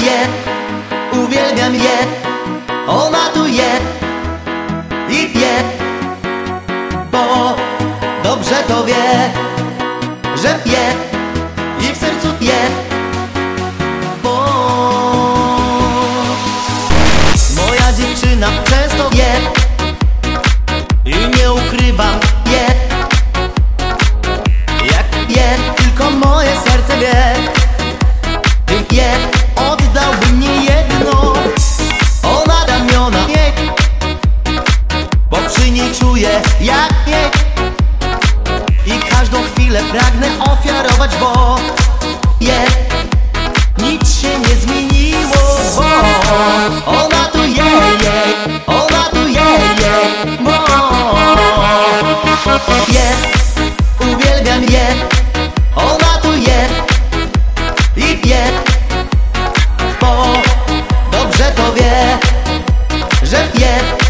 je, uwielbiam je Ona tu je i pije Bo dobrze to wie, że pije I w sercu pije czuję jak nie? I każdą chwilę pragnę ofiarować, bo je. Nic się nie zmieniło, bo Ona tu je, je. Ona tu je, je. Bo je. Uwielbiam je. Ona tu je I pije. Bo dobrze to wie Że pije